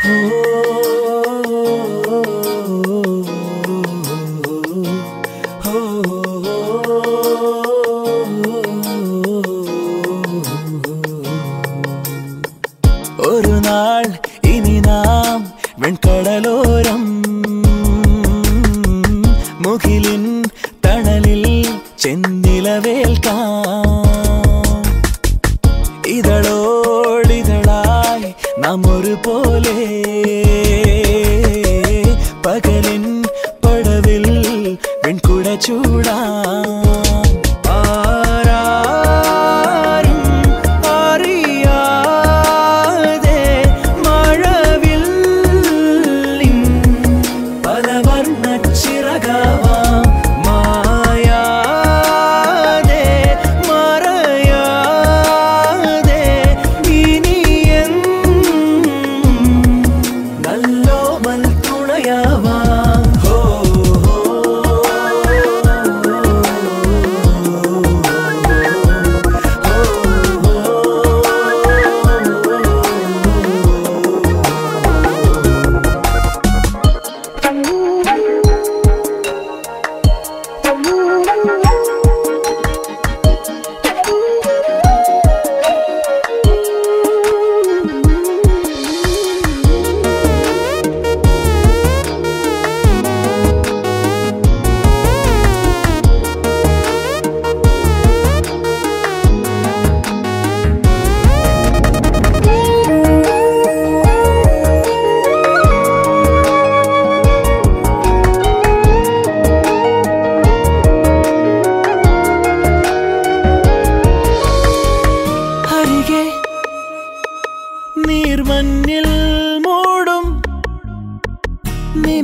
ഒരു നാൾ ഇനി നാം വെൺകടലോരം മുകിലിൻ തണലിൽ ചെന്നിലവേൽക്കാം. ഇതളോ amor pole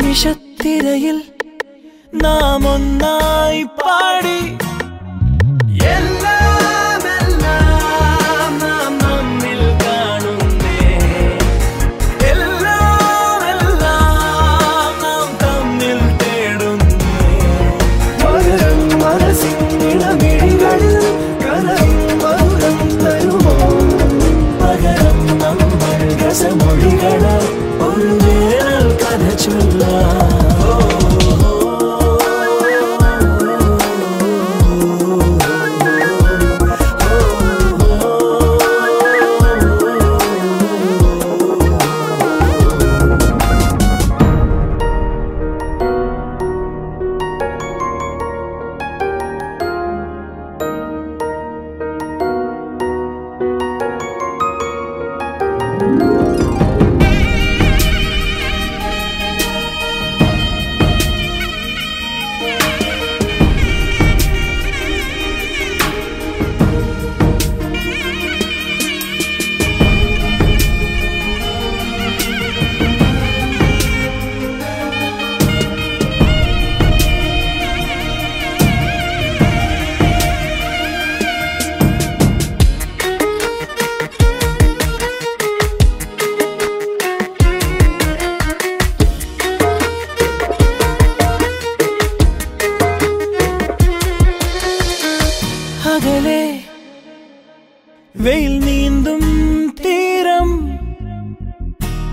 നിമിഷത്തിരയിൽ നാം ഒന്നായി പാടി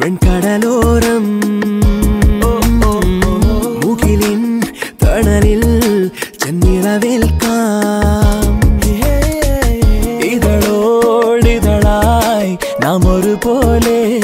வெண்கடலோரம். முகிலின் தணலில் சென்னிரவில் காம். இதழோடிதழாய் நாம் ஒரு போலே